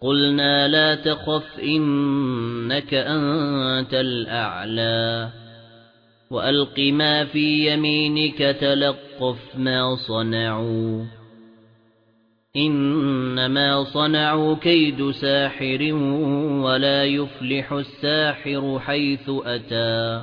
قُلْنَا لَا تَخَفْ إِنَّكَ أَنْتَ الْأَعْلَى وَأَلْقِ مَا فِي يَمِينِكَ تَلْقَفْ مَا صَنَعُوا إِنَّمَا صَنَعُوا كَيْدُ سَاحِرٍ وَلَا يُفْلِحُ السَّاحِرُ حَيْثُ أَتَى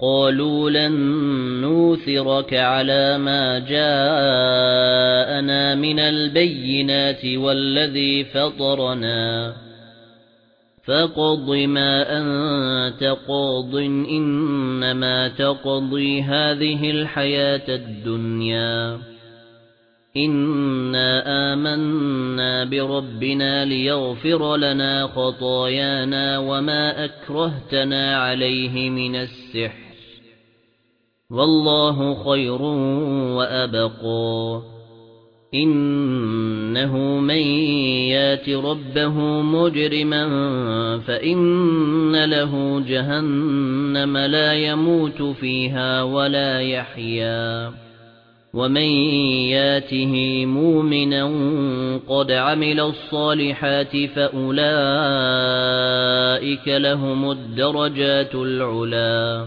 قالوا لن نوثرك على ما جاءنا من البينات والذي فطرنا. فقض ما أنت قاض إنما تقضي هذه الحياة الدنيا. إِنَّا آمَنَّا بِرَبِّنَا لِيَغْفِرَ لَنَا خَطَايَانَا وَمَا أَكْرَهْتَنَا عَلَيْهِ مِنَ السِّحْرِ. وَاللَّهُ خَيْرٌ وَأَبْقَى إِنَّهُ مَن يَأْتِ رَبَّهُ مُجْرِمًا فَإِنَّ لَهُ جَهَنَّمَ لَا يَمُوتُ فِيهَا وَلَا يَحْيَىٰ وَمَن يَأْتِهِ مُؤْمِنًا قَدْ عَمِلَ الصَّالِحَاتِ فَأُولَئِكَ لَهُمُ الدَّرَجَاتُ الْعُلَى